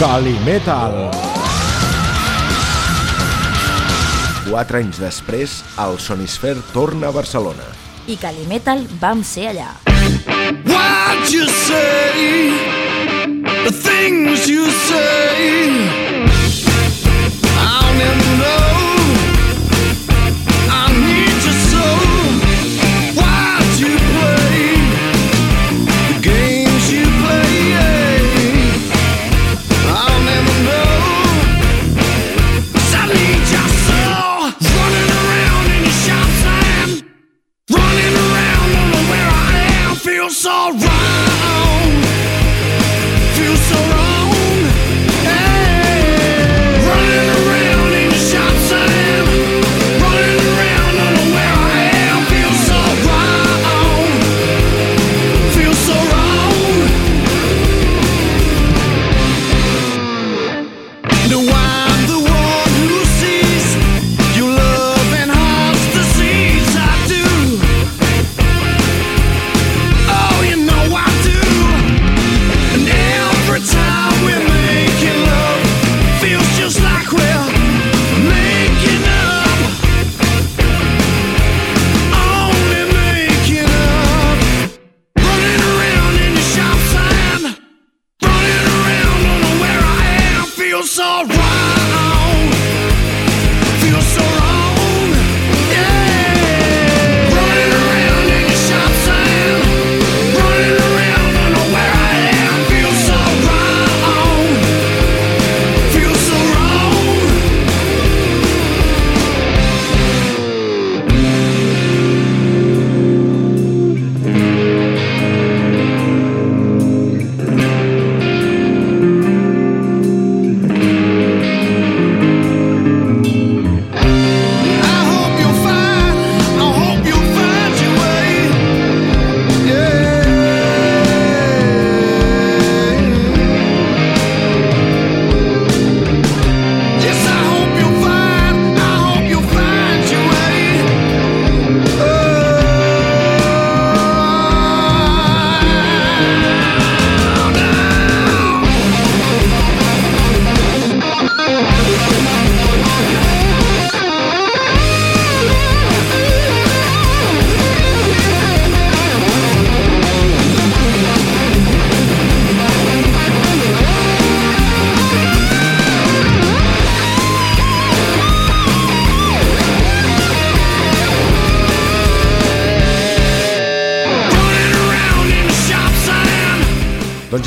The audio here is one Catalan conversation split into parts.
Calimetal. Quatre anys després, el Sonisfer torna a Barcelona. I Calimetal vam ser allà. What you say, the things you say, I'll never know.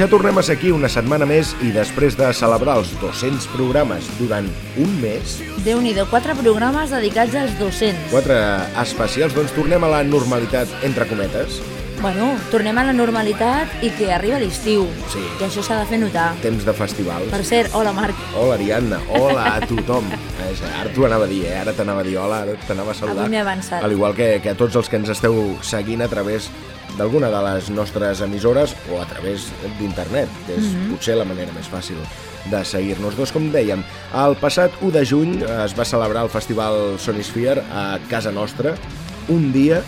Ja tornem a ser aquí una setmana més i després de celebrar els 200 programes durant un mes, déu nhi quatre programes dedicats als 200. quatre especials, doncs tornem a la normalitat, entre cometes. Bueno, tornem a la normalitat i que arriba l'estiu. Sí. I això s'ha de fer notar. Temps de festivals. Per cert, hola Marc. Hola, Ariadna. Hola a tothom. Eh, Ara t'ho anava a dir, eh? Ara t'anava a dir hola, ara t'anava a saludar. Avui m'he avançat. Al igual que, que a tots els que ens esteu seguint a través d'alguna de les nostres emissores o a través d'internet, que és Mhm. potser la manera més fàcil de seguir-nos. Doncs, com dèiem, el passat 1 de juny es va celebrar el festival Sonisphere a casa nostra, un dia,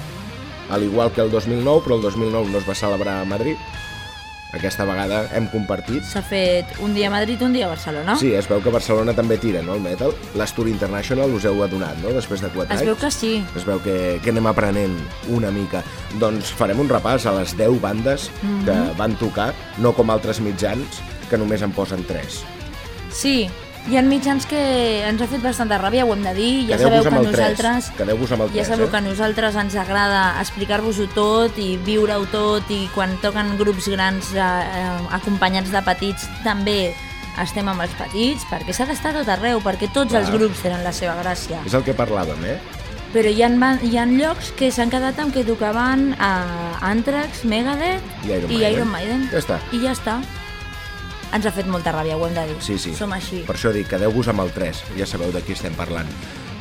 al igual que el 2009, però el 2009 no es va celebrar a Madrid. Aquesta vegada hem compartit S'ha fet un dia a Madrid, un dia a Barcelona. Sí, es veu que Barcelona també tira, no, el metal. L'Astur International us heu adonat, no?, després de 4 Es anys. veu que sí. Es veu que, que anem aprenent una mica. Doncs farem un repàs a les 10 bandes Mhm. que van tocar, no com altres mitjans, que només en posen 3. Sí, hi ha mitjans que ens ha fet bastanta ràbia, ho hem de dir. Ja sabeu que nosaltres... Quedeu-vos amb el Ja tres, sabeu eh? que a nosaltres ens agrada explicar-vos-ho tot i viure-ho tot i quan toquen grups grans eh, eh, acompanyats de petits també estem amb els petits perquè s'ha d'estar tot arreu, perquè tots Clar. els grups tenen la seva gràcia. És el que parlàvem, eh? Però hi ha, hi ha llocs que s'han quedat amb que tocaven a Anthrax, Megadeth I Iron i Maiden. Iron Maiden. Ja està. I ja està. Ens ha fet molta ràbia, ho hem de dir. Sí, sí. Som així. Per això dic, quedeu-vos amb el 3, ja sabeu de qui estem parlant.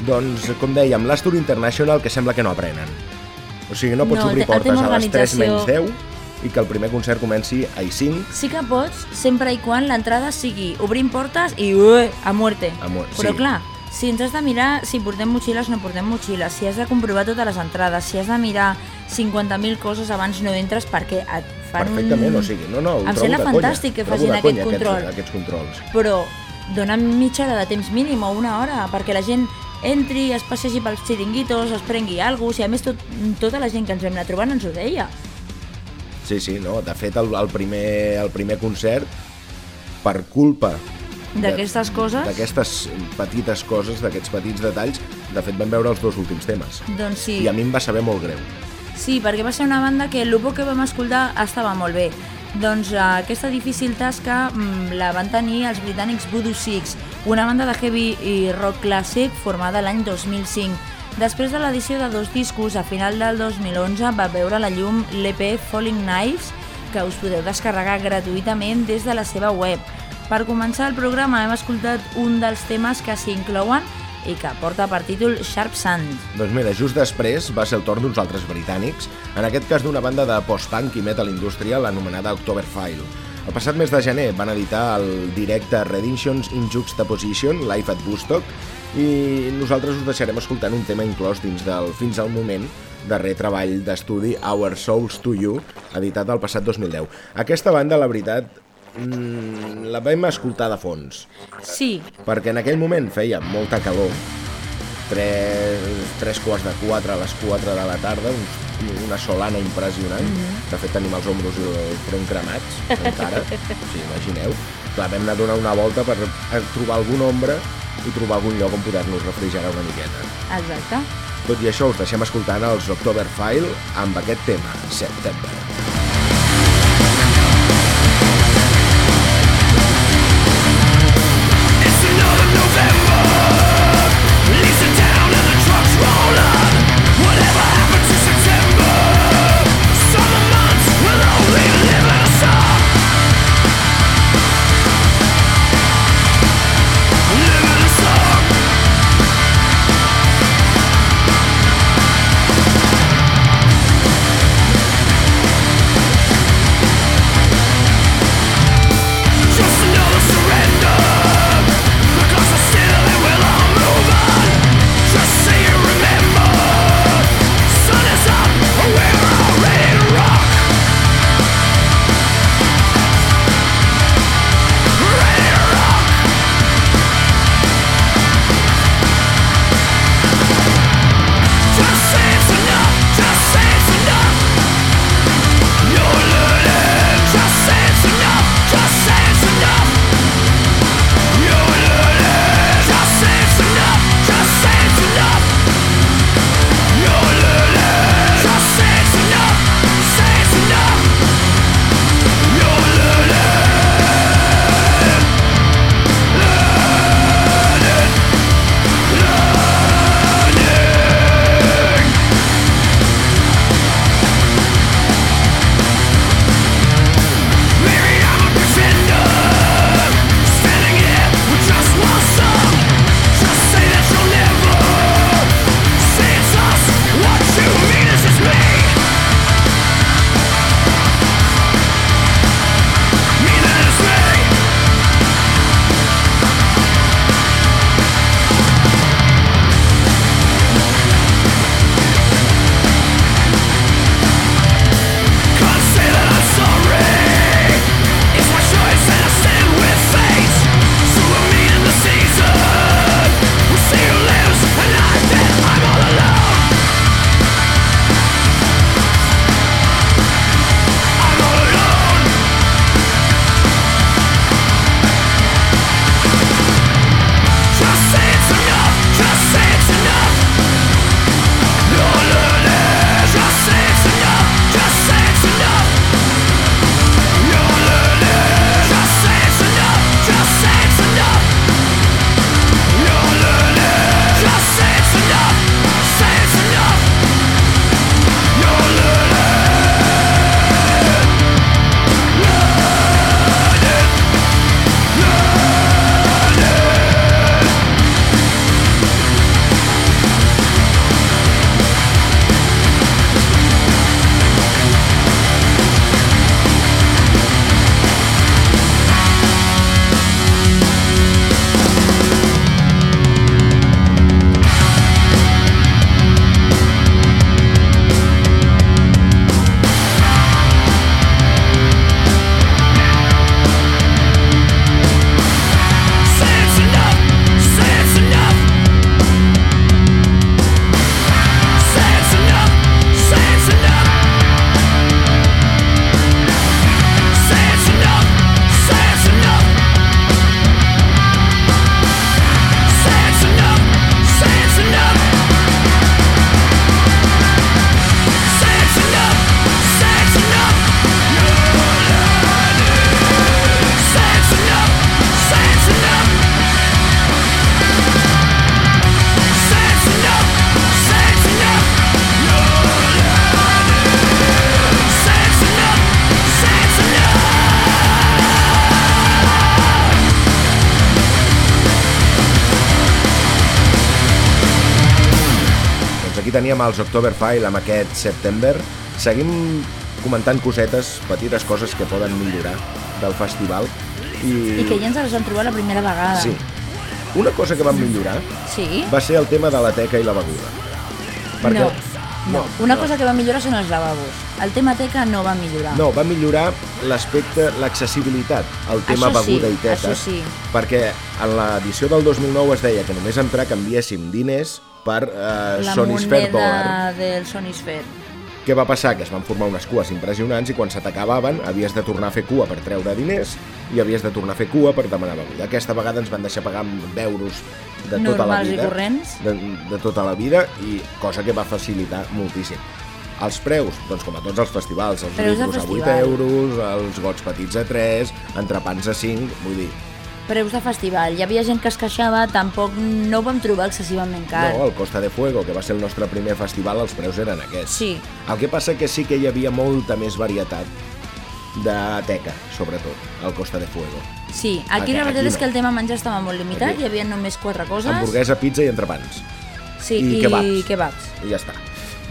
Doncs, com dèiem, l'Astur International, que sembla que no aprenen. O sigui, no pots No, obrir portes a les 3 menys organització- 10 i que el primer concert comenci a 5 Sí que pots, sempre i quan l'entrada sigui obrint portes i ué, a muerte. A mu- Però sí. clar, si ens has de mirar si portem motxilles no portem motxilles, si has de comprovar totes les entrades, si has de mirar 50.000 coses abans no entres perquè et fan Perfectament, o sigui, no, no, ho Em trobo sembla de conya. fantàstic que facin aquest conya control. Aquests, aquests controls. però dona mitja hora de temps mínim o una hora perquè la gent entri, es passegi pels xiringuitos, es prengui alguna cosa, i a més tot, tota la gent que ens vam anar trobant ens ho deia. Sí, sí, no, de fet el, el, primer, el primer concert, per culpa D'aquestes coses, d'aquestes petites coses, d'aquests petits detalls, de fet vam veure els dos últims temes. doncs sí. I a mi em va saber molt greu. Sí, perquè va ser una banda que el que vam escoltar estava molt bé. Doncs eh, aquesta difícil tasca mm, la van tenir els britànics Voodoo Six, una banda de heavy i rock clàssic formada l'any 2005. Després de l'edició de dos discos, a final del 2011 va veure la llum l'EP Falling Knives, que us podeu descarregar gratuïtament des de la seva web. Per començar el programa hem escoltat un dels temes que s'hi inclouen i que porta per títol Sharp Sand. Doncs mira, just després va ser el torn d'uns altres britànics, en aquest cas d'una banda de post-punk i metal industrial anomenada Octoberfile. El passat mes de gener van editar el directe Redemptions in Juxtaposition, live at Woodstock, i nosaltres us deixarem escoltant un tema inclòs dins del Fins al moment, darrer treball d'estudi Our Souls to You, editat el passat 2010. Aquesta banda, la veritat, mm, la vam escoltar de fons, Sí, perquè en aquell moment feia molta calor, tres, tres quarts de quatre a les 4 de la tarda, uns, una solana impressionant. De fet, tenim els ombros i el front cremats, encara. o sigui, imagineu. Clar, vam anar a donar una volta per trobar algun ombra i trobar algun lloc on poder-nos refrigerar una miqueta. exacte. Tot i això, us deixem escoltant els Octoberfile amb aquest tema, September. It's els Oktoberfile amb aquest September. Seguim comentant cosetes, petites coses que poden millorar del festival. I, I que ja ens els vam trobar la primera vegada. Sí. Una cosa que van millorar Sí? va ser el tema de la teca i la beguda. Perquè... No. No. Una cosa que va millorar són els lavabos. El tema teca no va millorar. No, va millorar l'aspecte, l'accessibilitat al tema Això sí, beguda i teca. això sí. Perquè en l'edició del 2009 es deia que només entrar canviéssim diners per eh, la Sonisphere dòlar. moneda del Sonisphere. Què va passar? Que es van formar unes cues impressionants i quan se t'acabaven havies de tornar a fer cua per treure diners i havies de tornar a fer cua per demanar beguda. Aquesta vegada ens van deixar pagar amb euros de tota la Normals i vida. corrents. De, de tota la vida i cosa que va facilitar moltíssim. Els preus, doncs com a tots els festivals, els Preus a 8 festival. euros, els gots petits a 3, entrepans a 5, vull dir, Preus de festival. Hi havia gent que es queixava, tampoc no ho vam trobar excessivament car. no, el Costa de Fuego, que va ser el nostre primer festival, els preus eren aquests. Sí, El que passa que sí que hi havia molta més varietat de teca, sobretot, al Costa de Fuego. sí. Aquí Aquí- la veritat aquí és no. que el tema menjar estava molt limitat, Aquí. hi havia només quatre coses. Hamburguesa, pizza i entrepans. sí, i i kebabs. kebabs. I ja està.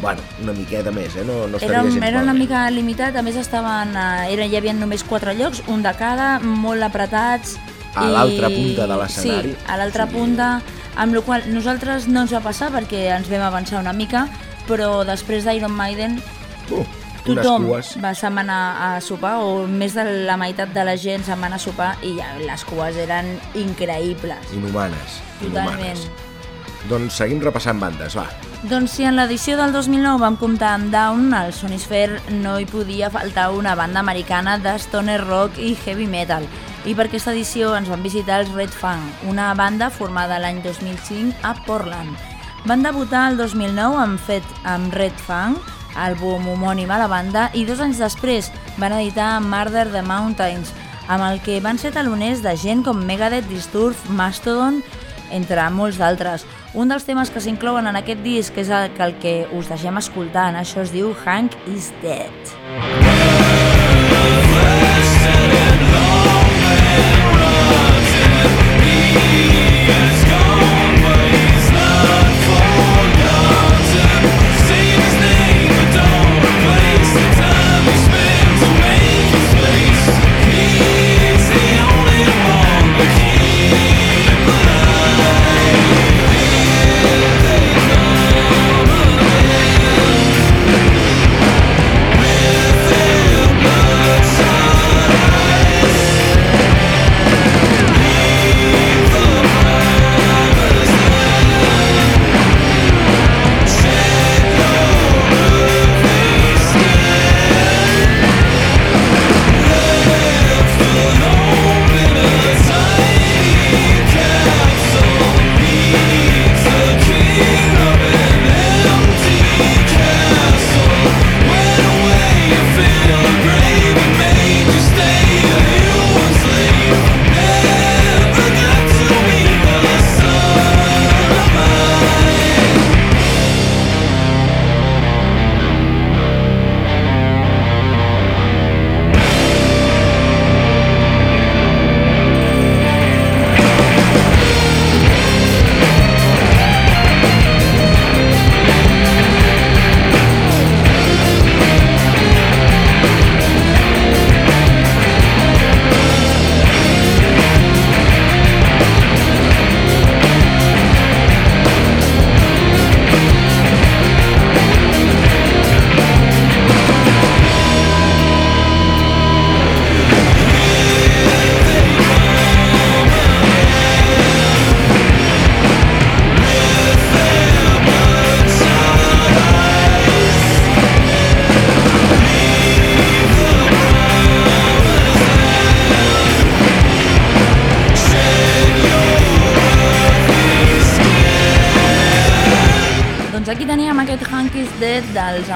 Bueno, una miqueta més, eh? No, no estaria Era, gens era una malament. mica limitat, a més estaven, eh, era, hi havia només quatre llocs, un de cada, molt apretats. A l'altra punta de l'escenari. Sí, a l'altra punta, amb la qual nosaltres no ens va passar perquè ens vam avançar una mica, però després d'Iron Maiden Uh, tothom va anar a sopar, o més de la meitat de la gent se'n va anar a sopar i ja les cues eren increïbles. Inhumanes. Totalment. Inhumanes. Doncs seguim repassant bandes, va. Doncs si en l'edició del 2009 vam comptar amb Down, al Sonisphere no hi podia faltar una banda americana de stoner rock i heavy metal. I per aquesta edició ens van visitar els Red Fang, una banda formada l'any 2005 a Portland. Van debutar el 2009 amb, fet, amb Red Fang, àlbum homònim a la banda, i dos anys després van editar Murder the Mountains, amb el que van ser taloners de gent com Megadeth, Disturbed, Mastodon, entre molts d'altres. Un dels temes que s'inclouen en aquest disc és el que, el que us deixem escoltant. Això es diu Hank is Dead.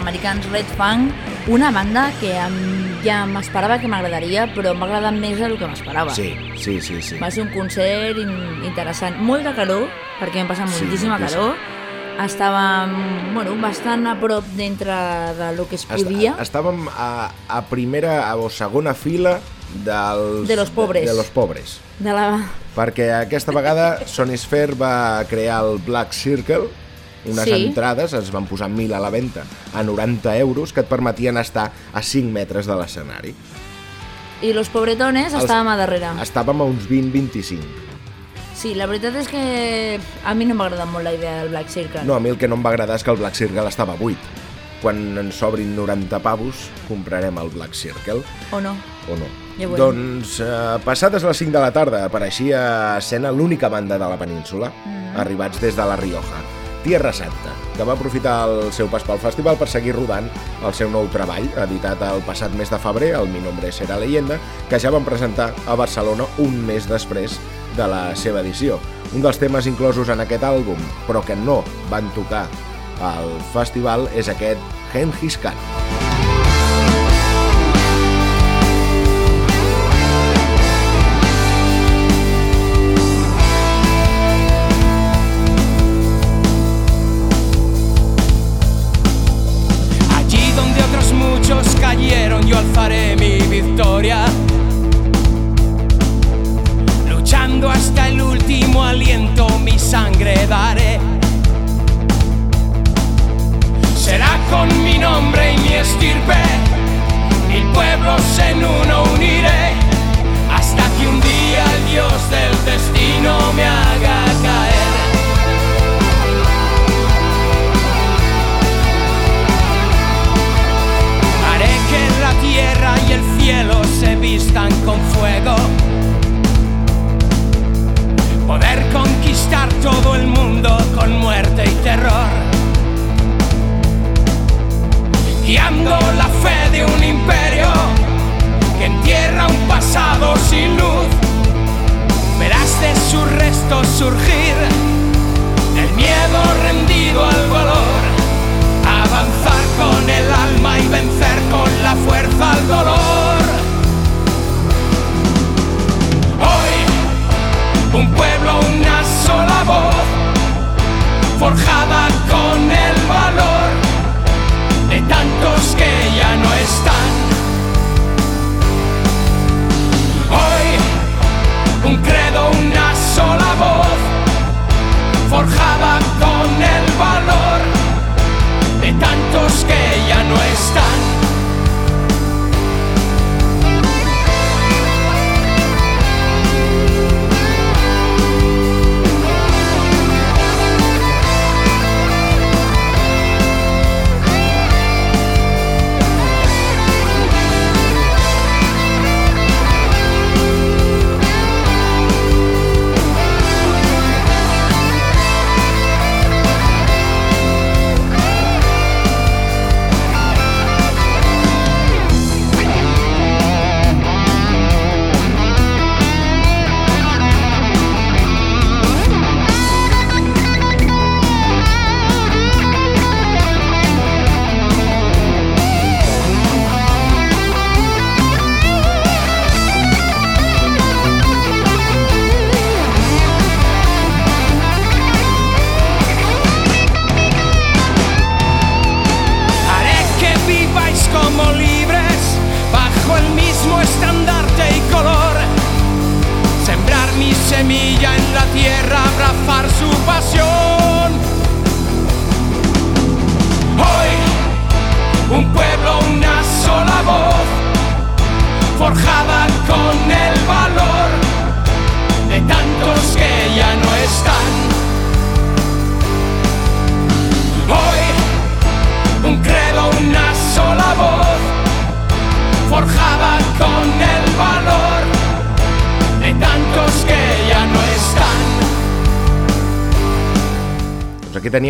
Americans Red Fang, una banda que em, ja m'esperava que m'agradaria, però m'ha agradat més del que m'esperava. Sí, sí, sí, sí. Va ser un concert in interessant. Molt de calor, perquè hem passat Sí, moltíssima moltíssim. calor. Estàvem bueno, bastant a prop d'entre de lo que es podia. Estàvem a, a primera o segona fila dels... De los pobres. De, de los pobres. De la... Perquè aquesta vegada Sonisphere va crear el Black Circle, Unes Sí. entrades es van posar 1.000 a la venda a 90 euros que et permetien estar a 5 metres de l'escenari. I los pobretones Els- estàvem a darrere. Estàvem a uns 20-25. Sí, la veritat és que a mi no m'ha agradat molt la idea del Black Circle. No, a mi el que no em va agradar és que el Black Circle estava buit. Quan ens sobrin 90 pavos, comprarem el Black Circle, O no? o no? Ja doncs, eh, passades les 5 de la tarda, apareixia a escena l'única banda de la península, Mm. arribats des de la Rioja, Tierra Santa, que va aprofitar el seu pas pel festival per seguir rodant el seu nou treball, editat el passat mes de febrer, el Mi nombre será leyenda, que ja van presentar a Barcelona un mes després de la seva edició. Un dels temes inclosos en aquest àlbum, però que no van tocar al festival, és aquest Genghis Khan. Nombre y mi estirpe, mil pueblos en uno uniré. Hasta que un día el Dios del destino me haga caer. Haré que la tierra y el cielo se vistan con fuego. Poder conquistar todo el mundo con muerte y terror. Guiando la fe de un imperio que entierra un pasado sin luz. Verás de sus restos surgir el miedo rendido al valor. Avanzar con el alma y vencer con la fuerza al dolor. Hoy, un pueblo, una sola voz, forjada con el valor Hoy, un credo, una sola voz, forjada con el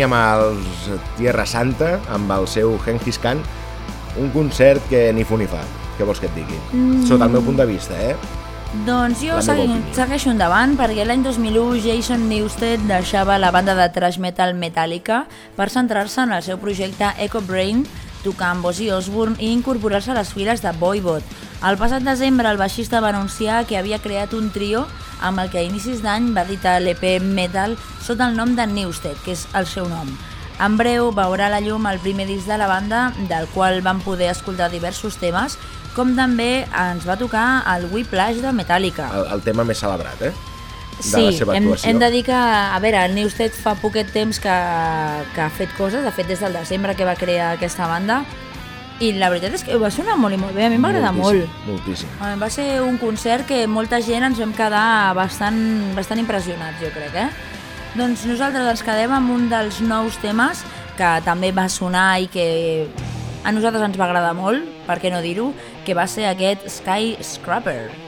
Teníem els Tierra Santa amb el seu Genghis Khan, un concert que ni fu ni fa. Què vols que et digui? Sota el meu punt de vista, eh? Doncs jo segui, segueixo endavant perquè l'any 2001 Jason Newsted deixava la banda de thrash metal Metallica per centrar-se en el seu projecte Echo Brain, tocar amb Ozzy Osbourne i incorporar-se a les files de Voivod. El passat desembre el baixista va anunciar que havia creat un trio amb el que a inicis d'any va editar l'EP Metal sota el nom de Newsted, que és el seu nom. En breu veurà la llum el primer disc de la banda, del qual vam poder escoltar diversos temes, com també ens va tocar el Whiplash de Metallica. El, el tema més celebrat, eh? De la seva hem, actuació. hem de dir que, a veure, el Newsted fa poquet temps que, que ha fet coses, de fet des del desembre que va crear aquesta banda, i la veritat és que va sonar molt i molt bé, a mi agradar molt. Moltíssim, Va ser un concert que molta gent ens vam quedar bastant, bastant impressionats, jo crec, eh? Doncs nosaltres ens quedem amb un dels nous temes que també va sonar i que a nosaltres ens va agradar molt, per què no dir-ho, que va ser aquest Sky Scrapper.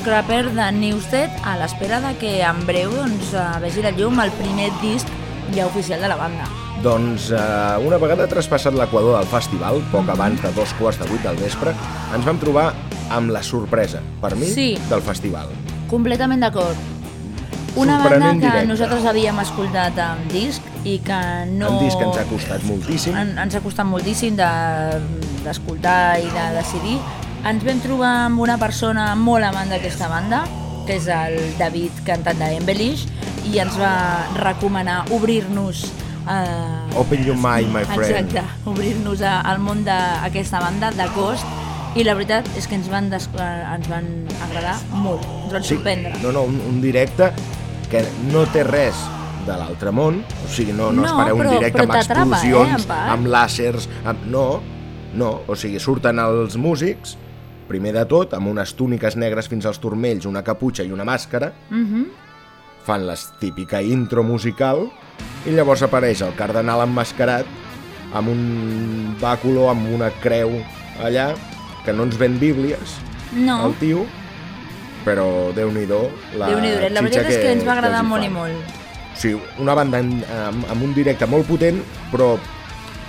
Skyscraper de Newsted a l'espera de que en breu doncs, eh, vegi la llum el primer disc ja oficial de la banda. Doncs eh, una vegada traspassat l'equador del festival, poc abans de dos quarts de vuit del vespre, ens vam trobar amb la sorpresa, per mi, Sí. del festival. Completament d'acord. Una banda que directe. nosaltres havíem escoltat en disc i que no... Un disc ens ha costat moltíssim. En, ens ha costat moltíssim de- d'escoltar de, i de decidir. Ens vam trobar amb una persona molt amant d'aquesta banda, que és el David, cantant d'Embellish, i ens va recomanar obrir-nos eh, Open your mind, my friend. Exacte, obrir-nos al món d'aquesta banda de cost i la veritat és que ens van, des... eh, ens van agradar molt, ens van sorprendre. No, no, un, un directe que no té res de l'altre món, o sigui, no, no, No, espereu un però- directe però amb eh, explosions, part. amb làsers, amb... no, no, o sigui, surten els músics, primer de tot, amb unes túniques negres fins als turmells, una caputxa i una màscara, Mhm. fan la típica intro musical i llavors apareix el cardenal emmascarat amb un bàculo, amb una creu allà, que no ens ven bíblies, No, el tio, però déu-n'hi-do la la xitxa veritat és que ens va agradar molt i molt. Sigui, una banda en, amb, amb un directe molt potent, però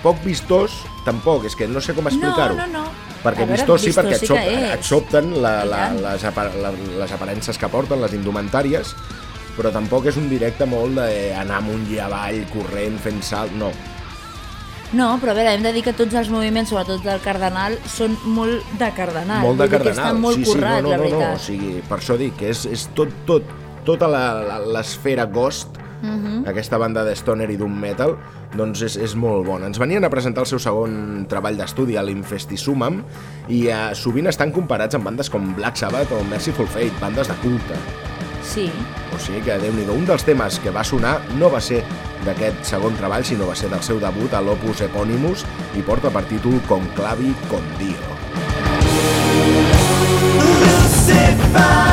poc vistós, tampoc, és que no sé com explicar-ho. No, no, no. Perquè veure, vistós sí, perquè et, sop, et sobten la, la, les, apa, la, les aparences que porten, les indumentàries, però tampoc és un directe molt d'anar amunt i avall, corrent, fent salt, no. No, però a veure, hem de dir que tots els moviments, sobretot del cardenal, són molt de cardenal. molt de dir que cardenal. Està molt sí, currat, sí, no, no, la no, no, veritat. o sigui, per això dic que és, és tot, tot, tota l'esfera ghost, Mhm. aquesta banda de stoner i doom metal, doncs és, és molt bona. Ens venien a presentar el seu segon treball d'estudi, a l'Infestisumam, i eh, sovint estan comparats amb bandes com Black Sabbath o Merciful Fate, bandes de culte. Sí, O sigui que, déu nhi un dels temes que va sonar no va ser d'aquest segon treball, sinó va ser del seu debut a l'Opus Eponymus i porta per títol Conclavi con Dio. We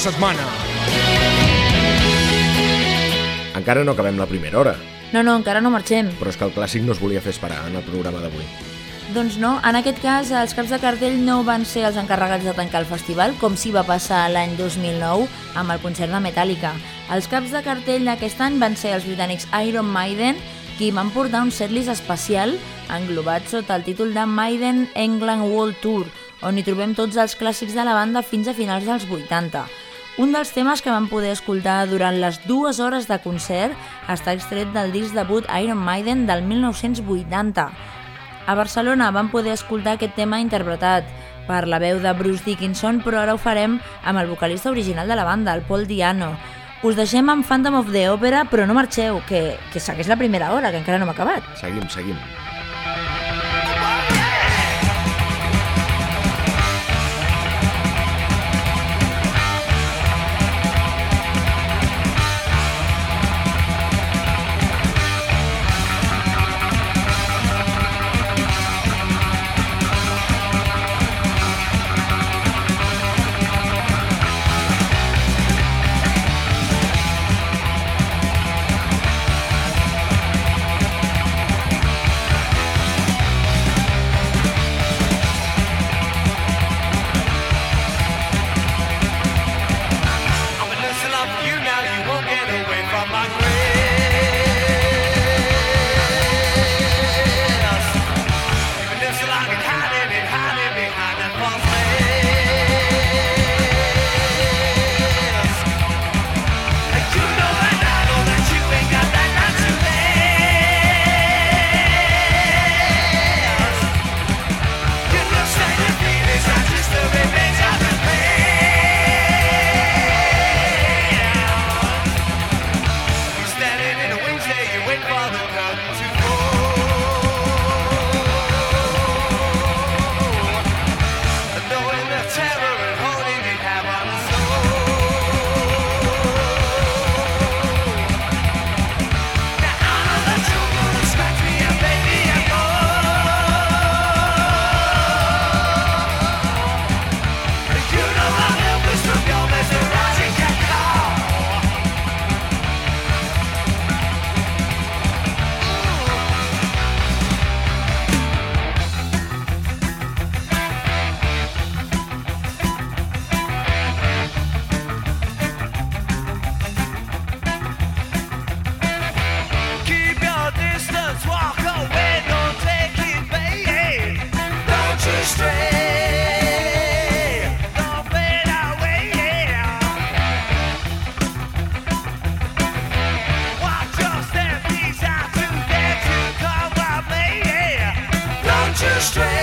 setmana. Encara no acabem la primera hora, No, no, encara no marxem. però és que el clàssic no es volia fer esperar en el programa d'avui. Doncs no, en aquest cas els caps de cartell no van ser els encarregats de tancar el festival, com sí va passar l'any 2009 amb el concert de Metallica. Els caps de cartell d'aquest any van ser els britànics Iron Maiden, qui van portar un setlist especial englobat sota el títol de Maiden England World Tour, on hi trobem tots els clàssics de la banda fins a finals dels 80. Un dels temes que vam poder escoltar durant les dues hores de concert està extret del disc debut Iron Maiden del 1980. A Barcelona vam poder escoltar aquest tema interpretat per la veu de Bruce Dickinson, però ara ho farem amb el vocalista original de la banda, el Paul Diano. Us deixem amb Phantom of the Opera, però no marxeu, que, que segueix la primera hora, que encara no hem acabat. Seguim, seguim. astray.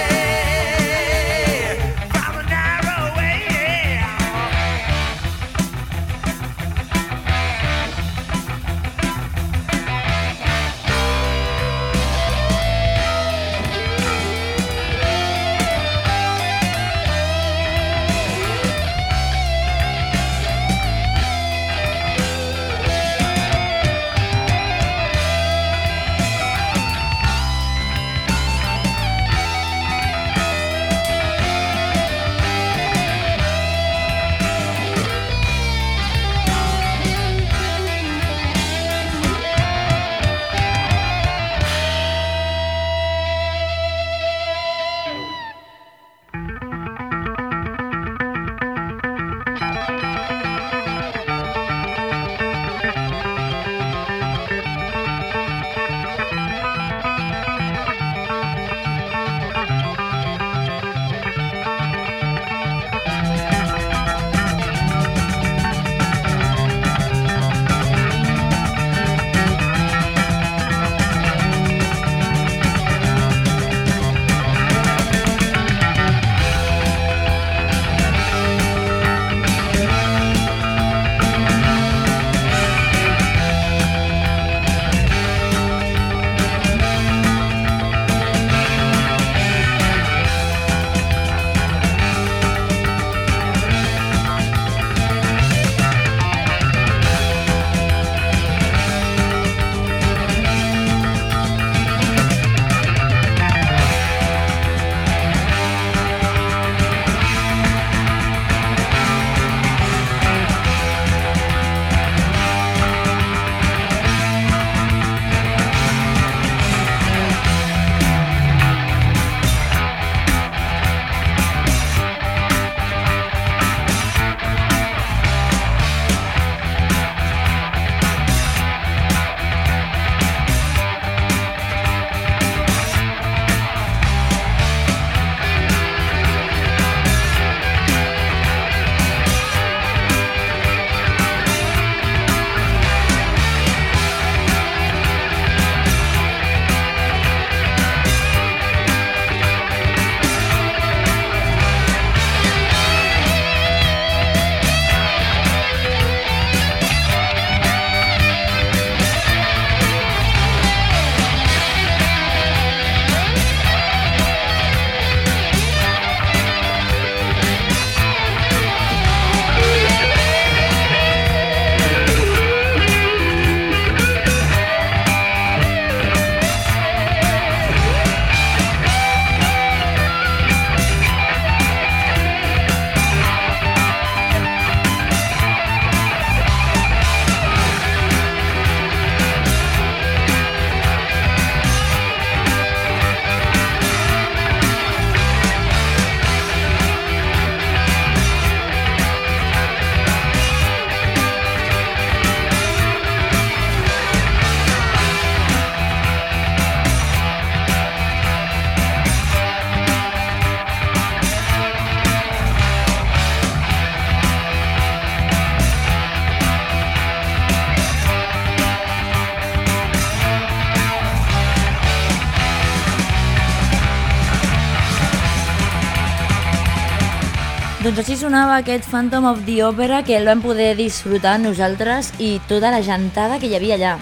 Doncs així sonava aquest Phantom of the Opera que el vam poder disfrutar nosaltres i tota la gentada que hi havia allà.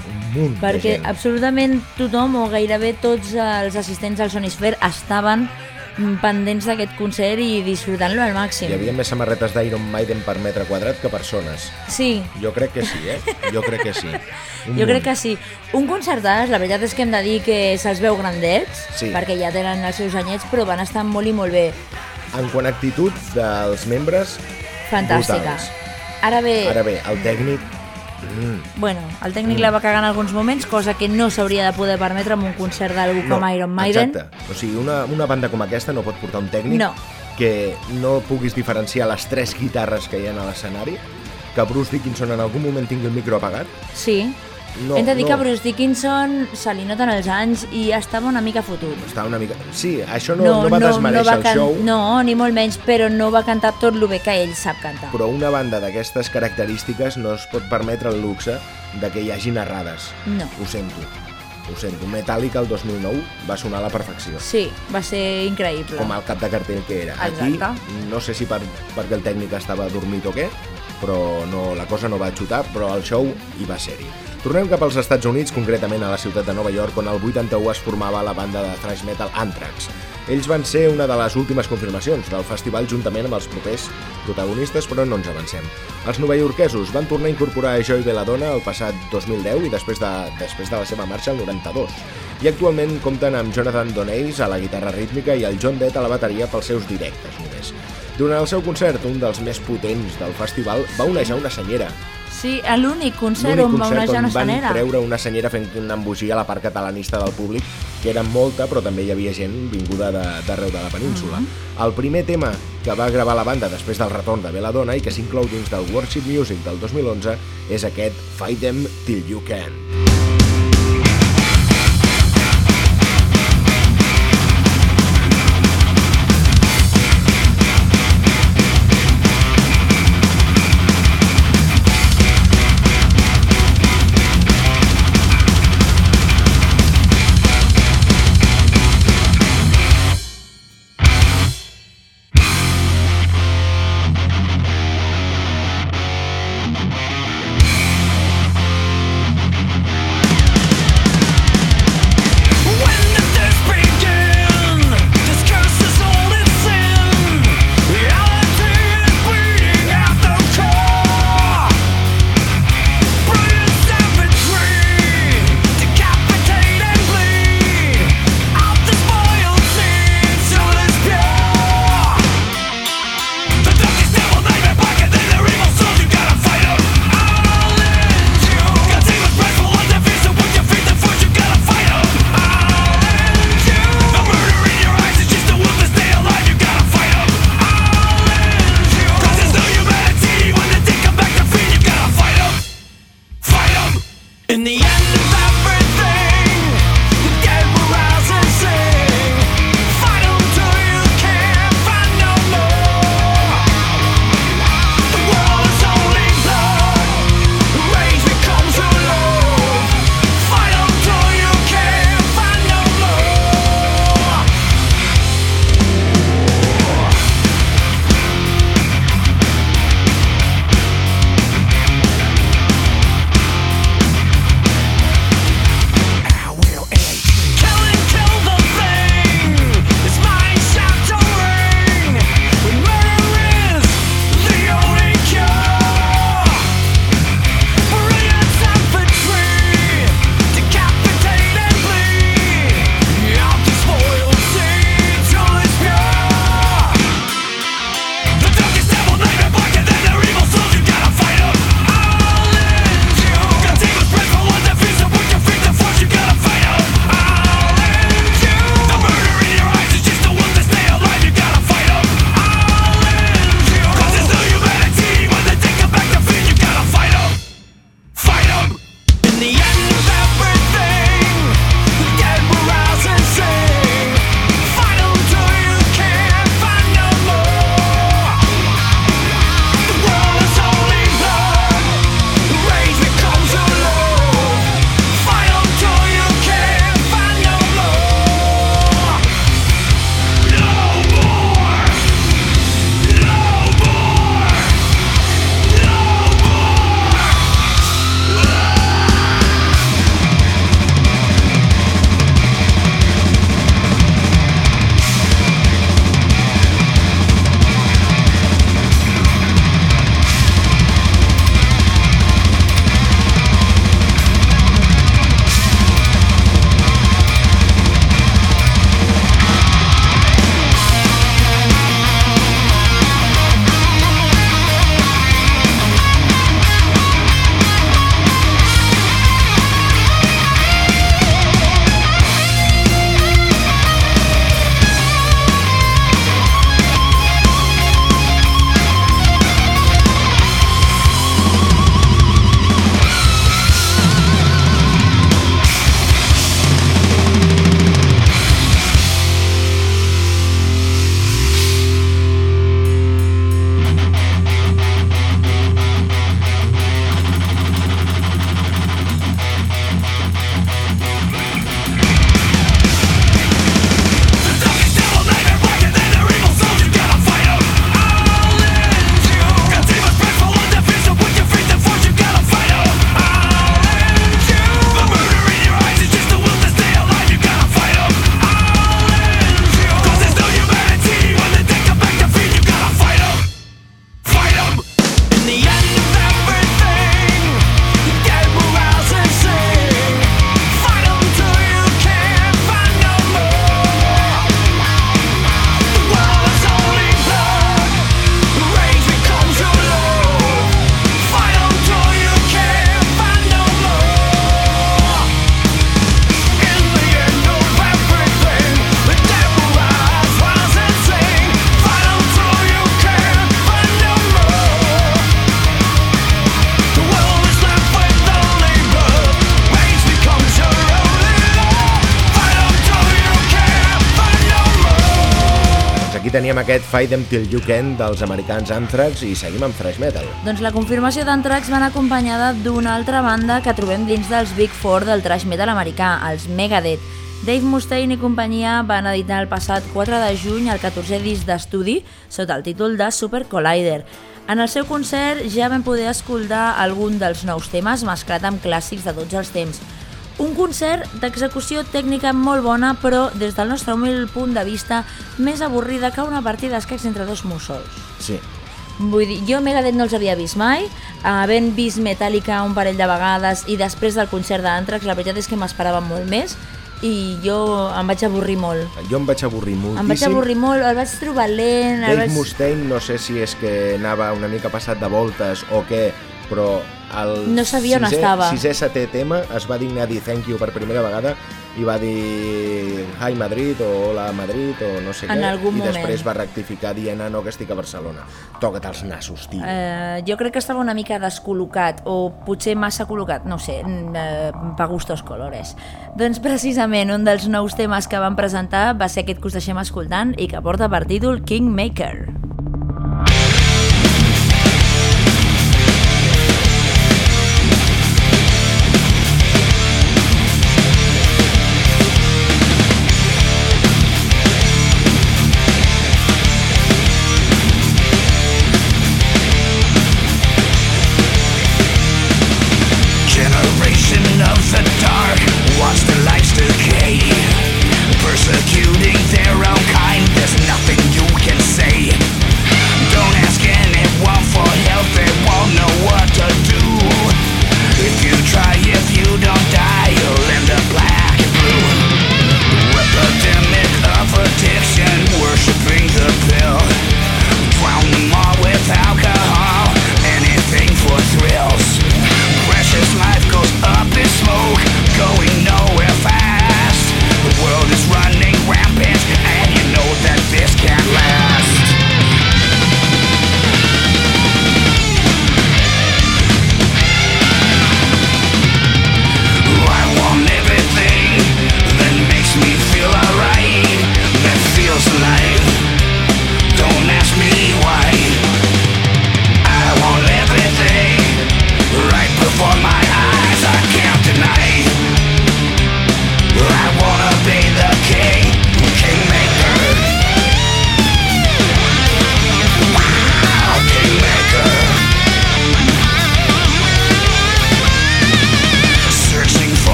Un Perquè absolutament tothom o gairebé tots els assistents al Sonisphere estaven pendents d'aquest concert i disfrutant-lo al màxim. Hi havia més samarretes d'Iron Maiden per metre quadrat que persones. Sí, Jo crec que sí, eh? Jo crec que sí. Un jo crec munt. que sí. Un concertàs, la veritat és que hem de dir que se'ls veu grandets, Sí. perquè ja tenen els seus anyets, però van estar molt i molt bé. En quant a actitud dels membres, Fantàstica. brutals. Ara bé, Ara bé, el tècnic... Mm, bueno, el tècnic la va cagar en alguns moments, cosa que no s'hauria de poder permetre en un concert d'algú com Iron Maiden. Exacte. O sigui, una, una banda com aquesta no pot portar un tècnic No. que no puguis diferenciar les tres guitarres que hi ha a l'escenari, que Bruce Dickinson en algun moment tingui el micro apagat. Sí. No, Hem de dir no. que Bruce Dickinson se li noten els anys i estava una mica fotut. Està una mica... Sí, això no, no, no va desmereixer va el can- show, No, ni molt menys, però no va cantar tot el bé que ell sap cantar. però una banda d'aquestes característiques no es pot permetre el luxe de que hi hagi narrades. No. Ho sento. Ho sento. Metallica el 2009 va sonar a la perfecció. Sí, va ser increïble. com el cap de cartell que era. Exacte. Aquí, no sé si per, perquè el tècnic estava dormit o què, però no, la cosa no va xutar, però el show hi va ser-hi. Tornem cap als Estats Units, concretament a la ciutat de Nova York, on el 81 es formava la banda de thrash metal Anthrax. Ells van ser una de les últimes confirmacions del festival juntament amb els propers protagonistes, però no ens avancem. Els novaiorquesos van tornar a incorporar a Joy Belladonna el passat 2010 i després de, després de la seva marxa el 92. I actualment compten amb Jonathan Doneys a la guitarra rítmica i el John Dett a la bateria pels seus directes només. Durant el seu concert, un dels més potents del festival va onejar una senyera. Sí, l'únic concert on va onejar on una van sanera. treure una senyera fent una embogia a la part catalanista del públic, que era molta, però també hi havia gent vinguda de- d'arreu de, la península. Mm-hmm. El primer tema que va gravar la banda després del retorn de Belladonna i que s'inclou dins del Worship Music del 2011 és aquest Fight Them Till You Can. Teníem aquest Fight Them Till You Can dels americans Anthrax i seguim amb thrash metal. Doncs la confirmació d'Anthrax van acompanyada d'una altra banda que trobem dins dels Big Four del thrash metal americà, els Megadeth. Dave Mustaine i companyia van editar el passat 4 de juny el 14è disc d'estudi sota el títol de Super Collider. En el seu concert ja vam poder escoltar algun dels nous temes mesclat amb clàssics de tots els temps. Un concert d'execució tècnica molt bona, però des del nostre humil punt de vista més avorrida que una partida d'escacs entre dos mussols. Sí. Vull dir, jo Megadeth no els havia vist mai, havent vist Metallica un parell de vegades i després del concert d'Anthrax, la veritat és que m'esperava molt més i jo em vaig avorrir molt. Jo em vaig avorrir moltíssim. Em vaig avorrir molt, el vaig trobar lent... Dave vaig... Mustaine no sé si és que anava una mica passat de voltes o què, però el No sabia on sisè, estava. sisè setè tema es va dignar a dir thank you per primera vegada i va dir hi Madrid o hola Madrid o no sé En què algun i moment. després va rectificar dient ah, no que estic a Barcelona toca't els nassos tio Eh, jo crec que estava una mica descol·locat o potser massa col·locat, no sé, eh, pa gustos colores. Doncs precisament un dels nous temes que van presentar va ser aquest que us deixem escoltant i que porta per títol Kingmaker. Generation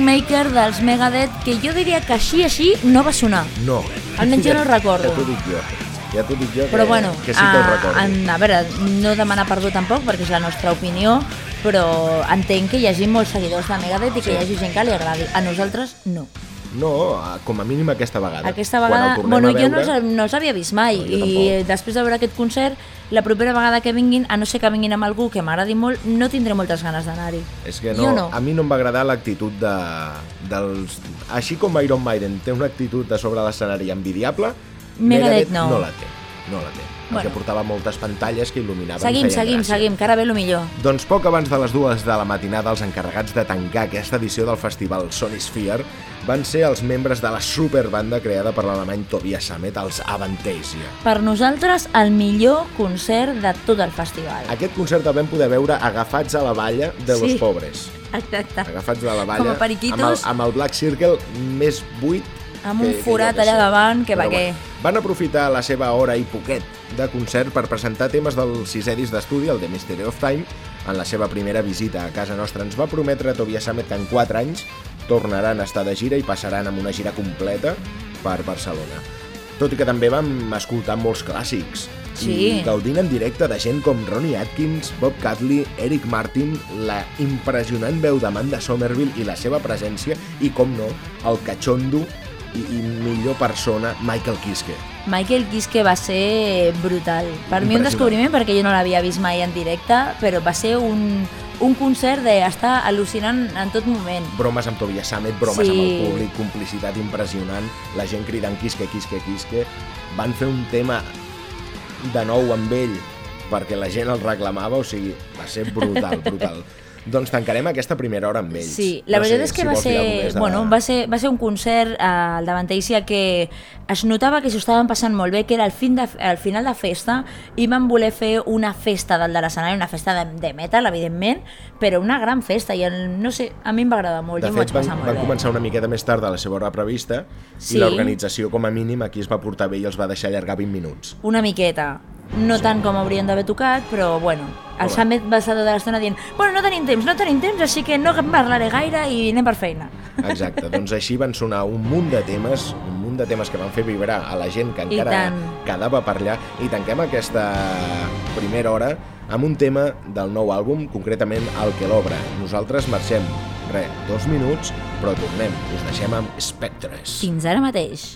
Kingmaker dels Megadeth, que jo diria que així així no va sonar. no Almenys jo no el recordo. ja t'ho dic jo ja t'ho dic jo Però que, bueno, que sí que ho a, recordo en, a veure, no demanar perdó tampoc, perquè és la nostra opinió, però entenc que hi hagi molts seguidors de Megadeth i que Sí. hi hagi gent que li agradi. A nosaltres, no. No, com a mínim aquesta vegada. Aquesta vegada, bueno, a jo no, veure- els- no els havia vist mai No, i després de veure aquest concert, la propera vegada que vinguin, a no ser que vinguin amb algú que m'agradi molt, no tindré moltes ganes d'anar-hi. És que Jo no, no. a mi no em va agradar l'actitud de, dels... Així com Iron Maiden té una actitud de sobre l'escenari envidiable, Megadeth no. no la té. No la té. Perquè Bueno. portava moltes pantalles que il·luminaven Seguim, seguim, gràcia. seguim, que ara ve el millor. Doncs poc abans de les dues de la matinada, els encarregats de tancar aquesta edició del festival Sony Sphere van ser els membres de la superbanda creada per l'alemany Tobias Sammet, els Avantasia. Per nosaltres, el millor concert de tot el festival. Aquest concert el vam poder veure agafats a la valla de Sí. los pobres. Exacte. Agafats de la valla, Com a periquitos. amb el, amb el Black Circle més buit Amb un que- que forat allà davant, que va bueno, què. Van aprofitar la seva hora i poquet de concert per presentar temes del sisè disc d'estudi, el The Mystery of Time, en la seva primera visita a casa nostra. Ens va prometre Tobias Sammet que en 4 anys tornaran a estar de gira i passaran amb una gira completa per Barcelona. Tot i que també vam escoltar molts clàssics Sí. i gaudint en directe de gent com Ronnie Atkins, Bob Catley, Eric Martin, la impressionant veu d'Amanda Somerville i la seva presència i, com no, el catxondo i, i millor persona Michael Kiske. Michael Kiske va ser brutal. Per mi un descobriment perquè jo no l'havia vist mai en directe, però va ser un, un concert d'estar al·lucinant en tot moment. Bromes amb Tobias Sammet, bromes Sí. amb el públic, complicitat impressionant, la gent cridant Kiske, Kiske, Kiske. Van fer un tema de nou amb ell perquè la gent el reclamava, o sigui, va ser brutal, brutal. doncs tancarem aquesta primera hora amb ells. Sí, la No veritat és que si va ser, de- bueno, va, ser, va ser un concert eh, al davant d'Eixia que es notava que s'ho estaven passant molt bé, que era el, fin de, el final de festa i van voler fer una festa dalt de l'escenari, una festa de, de metal, evidentment, però una gran festa i el, no sé, a mi em va agradar molt, De jo fet, van, van bé. començar una miqueta més tard de la seva hora prevista Sí. i l'organització, com a mínim, aquí es va portar bé i els va deixar allargar 20 minuts. Una miqueta. No tant com haurien d'haver tocat, però bueno, el Home. Samet va estar tota l'estona dient bueno, no tenim temps, no tenim temps, així que no parlaré gaire i anem per feina. Exacte, doncs així van sonar un munt de temes, un munt de temes que van fer vibrar a la gent que encara quedava per allà i tanquem aquesta primera hora amb un tema del nou àlbum, concretament el que l'obre. Nosaltres marxem, re, dos minuts, però tornem, us deixem amb Spectres. Fins ara mateix.